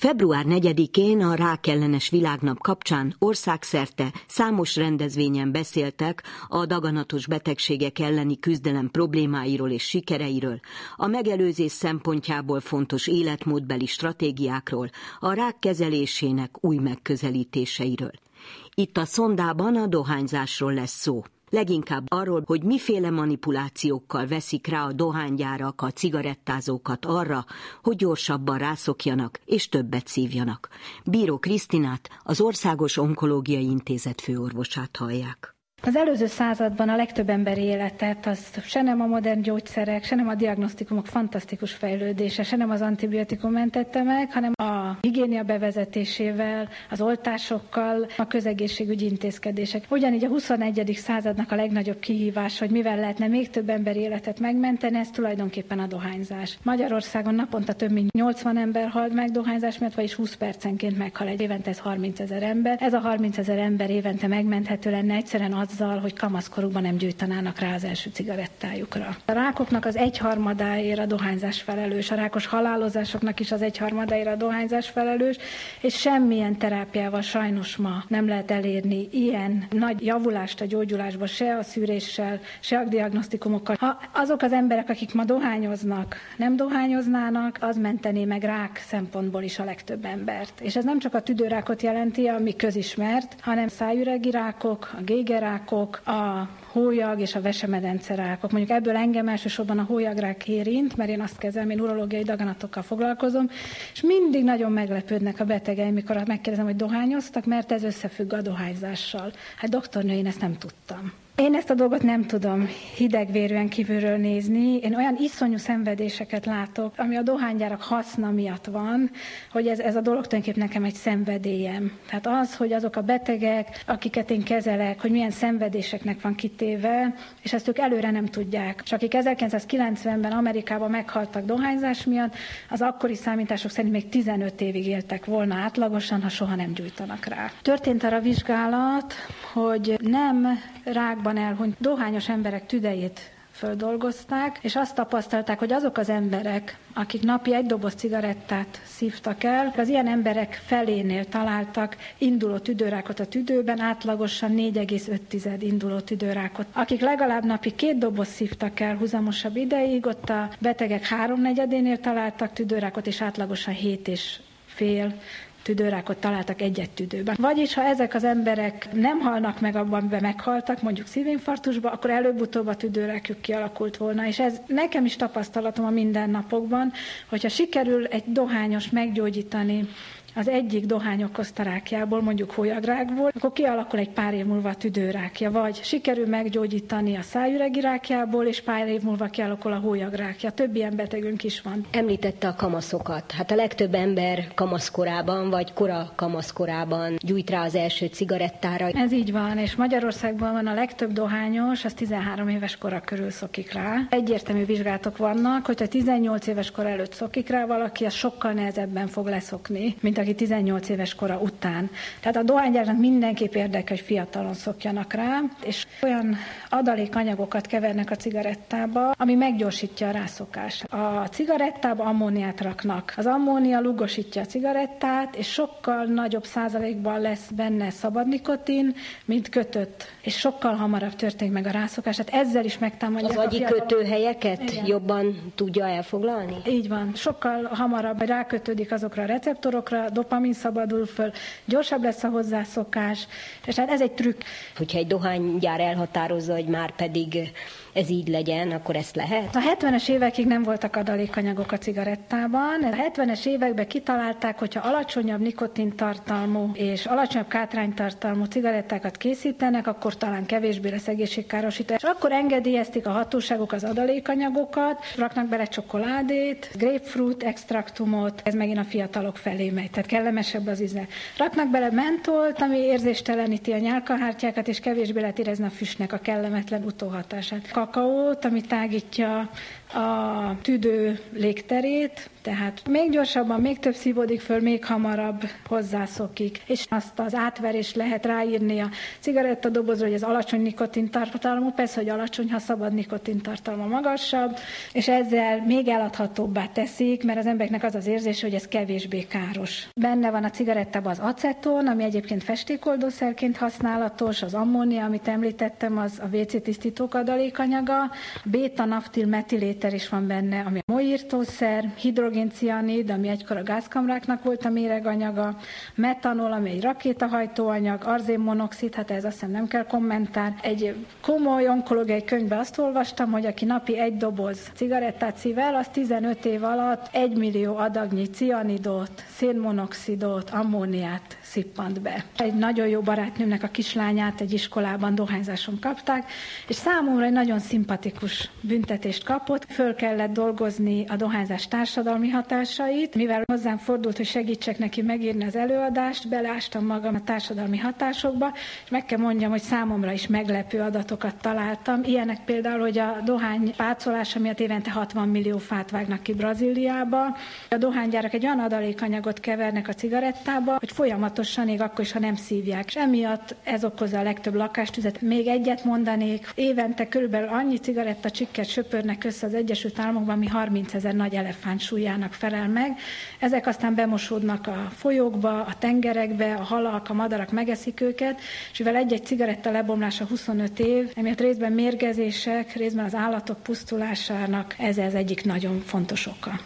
Február 4-én a rákellenes világnap kapcsán országszerte számos rendezvényen beszéltek a daganatos betegségek elleni küzdelem problémáiról és sikereiről, a megelőzés szempontjából fontos életmódbeli stratégiákról, a rák kezelésének új megközelítéseiről. Itt a szondában a dohányzásról lesz szó leginkább arról, hogy miféle manipulációkkal veszik rá a dohánygyárak a cigarettázókat arra, hogy gyorsabban rászokjanak és többet szívjanak. Bíró Krisztinát, az Országos Onkológiai Intézet főorvosát hallják. Az előző században a legtöbb emberi életet az se nem a modern gyógyszerek, se nem a diagnosztikumok fantasztikus fejlődése, se nem az antibiotikum mentette meg, hanem a higiénia bevezetésével, az oltásokkal, a közegészségügyi intézkedések. Ugyanígy a 21. századnak a legnagyobb kihívás, hogy mivel lehetne még több emberi életet megmenteni, ez tulajdonképpen a dohányzás. Magyarországon naponta több mint 80 ember halt meg dohányzás miatt, vagyis 20 percenként meghal egy évente, ez 30 ezer ember. Ez a 30 ezer ember évente megmenthető lenne egyszerűen az azzal, hogy kamaszkorukban nem gyújtanának rá az első cigarettájukra. A rákoknak az egyharmadáért a dohányzás felelős, a rákos halálozásoknak is az egyharmadáért a dohányzás felelős, és semmilyen terápiával sajnos ma nem lehet elérni ilyen nagy javulást a gyógyulásba, se a szűréssel, se a diagnosztikumokkal. Ha azok az emberek, akik ma dohányoznak, nem dohányoznának, az mentené meg rák szempontból is a legtöbb embert. És ez nem csak a tüdőrákot jelenti, ami közismert, hanem szájüregi rákok, a gégerák, rákok, a hólyag és a vesemedence rákok. Mondjuk ebből engem elsősorban a hólyagrák érint, mert én azt kezelem, én urológiai daganatokkal foglalkozom, és mindig nagyon meglepődnek a betegeim, mikor megkérdezem, hogy dohányoztak, mert ez összefügg a dohányzással. Hát doktornő, én ezt nem tudtam. Én ezt a dolgot nem tudom hidegvérűen kívülről nézni. Én olyan iszonyú szenvedéseket látok, ami a dohánygyárak haszna miatt van, hogy ez, ez a dolog tulajdonképpen nekem egy szenvedélyem. Tehát az, hogy azok a betegek, akiket én kezelek, hogy milyen szenvedéseknek van kitéve, és ezt ők előre nem tudják. És akik 1990-ben Amerikában meghaltak dohányzás miatt, az akkori számítások szerint még 15 évig éltek volna átlagosan, ha soha nem gyújtanak rá. Történt arra vizsgálat, hogy nem rákban korábban elhunyt dohányos emberek tüdejét földolgozták, és azt tapasztalták, hogy azok az emberek, akik napi egy doboz cigarettát szívtak el, az ilyen emberek felénél találtak induló tüdőrákot a tüdőben, átlagosan 4,5 induló tüdőrákot. Akik legalább napi két doboz szívtak el huzamosabb ideig, ott a betegek háromnegyedénél találtak tüdőrákot, és átlagosan 7 és fél tüdőrákot találtak egyet tüdőben. Vagyis, ha ezek az emberek nem halnak meg abban, amiben meghaltak, mondjuk szívinfarktusba, akkor előbb-utóbb a tüdőrákjuk kialakult volna. És ez nekem is tapasztalatom a mindennapokban, hogyha sikerül egy dohányos meggyógyítani az egyik dohány okozta rákjából, mondjuk hólyagrákból, akkor kialakul egy pár év múlva a tüdőrákja, vagy sikerül meggyógyítani a szájüregi rákjából, és pár év múlva kialakul a hólyagrákja. Több ilyen betegünk is van. Említette a kamaszokat. Hát a legtöbb ember kamaszkorában, vagy kora kamaszkorában gyújt rá az első cigarettára. Ez így van, és Magyarországban van a legtöbb dohányos, az 13 éves kora körül szokik rá. Egyértelmű vizsgálatok vannak, hogyha 18 éves kor előtt szokik rá valaki, az sokkal nehezebben fog leszokni, mint aki 18 éves kora után. Tehát a dohánygyárnak mindenképp érdekel, hogy fiatalon szokjanak rá, és olyan adalékanyagokat kevernek a cigarettába, ami meggyorsítja a rászokást. A cigarettába ammóniát raknak. Az ammónia lugosítja a cigarettát, és sokkal nagyobb százalékban lesz benne szabad nikotin, mint kötött, és sokkal hamarabb történik meg a rászokás. Tehát ezzel is megtámadják Az agyi kötőhelyeket Igen. jobban tudja elfoglalni? Így van. Sokkal hamarabb rákötődik azokra a receptorokra, dopamin szabadul föl, gyorsabb lesz a hozzászokás, és hát ez egy trükk. Hogyha egy dohánygyár elhatározza, hogy már pedig ez így legyen, akkor ezt lehet? A 70-es évekig nem voltak adalékanyagok a cigarettában. A 70-es években kitalálták, hogyha alacsonyabb nikotintartalmú és alacsonyabb kátránytartalmú cigarettákat készítenek, akkor talán kevésbé lesz egészségkárosító. És akkor engedélyezték a hatóságok az adalékanyagokat, raknak bele csokoládét, grapefruit extraktumot, ez megint a fiatalok felé megy, tehát kellemesebb az íze. Raknak bele mentolt, ami érzésteleníti a nyálkahártyákat, és kevésbé lehet érezni a füstnek a kellemetlen utóhatását kakaót, ami tágítja a tüdő légterét, tehát még gyorsabban, még több szívódik föl, még hamarabb hozzászokik. És azt az átverést lehet ráírni a cigarettadobozra, hogy ez alacsony nikotintartalmú, persze, hogy alacsony, ha szabad nikotintartalma magasabb, és ezzel még eladhatóbbá teszik, mert az embereknek az az érzése, hogy ez kevésbé káros. Benne van a cigarettában az aceton, ami egyébként festékoldószerként használatos, az ammónia, amit említettem, az a WC tisztítók adalékanyaga, a béta-naftil metiléter is van benne, ami a moírtószer, hidro hidrogéncianid, ami egykor a gázkamráknak volt a méreganyaga, metanol, ami egy rakétahajtóanyag, arzénmonoxid, hát ez azt hiszem nem kell kommentár. Egy komoly onkológiai könyvben azt olvastam, hogy aki napi egy doboz cigarettát szível, az 15 év alatt egy millió adagnyi cianidot, szénmonoxidot, ammóniát szippant be. Egy nagyon jó barátnőmnek a kislányát egy iskolában dohányzáson kapták, és számomra egy nagyon szimpatikus büntetést kapott. Föl kellett dolgozni a dohányzás társadalmi hatásait, mivel hozzám fordult, hogy segítsek neki megírni az előadást, beleástam magam a társadalmi hatásokba, és meg kell mondjam, hogy számomra is meglepő adatokat találtam. Ilyenek például, hogy a dohány pácolása miatt évente 60 millió fát vágnak ki Brazíliába. A dohánygyárak egy olyan adalékanyagot kevernek a cigarettába, hogy folyamatosan még akkor is, ha nem szívják. És emiatt ez okozza a legtöbb lakástüzet. Még egyet mondanék, évente körülbelül annyi cigaretta csikket söpörnek össze az Egyesült Államokban, ami 30 ezer nagy elefánt súlyának felel meg. Ezek aztán bemosódnak a folyókba, a tengerekbe, a halak, a madarak megeszik őket, és mivel egy-egy cigaretta lebomlása 25 év, emiatt részben mérgezések, részben az állatok pusztulásának ez az egyik nagyon fontos oka.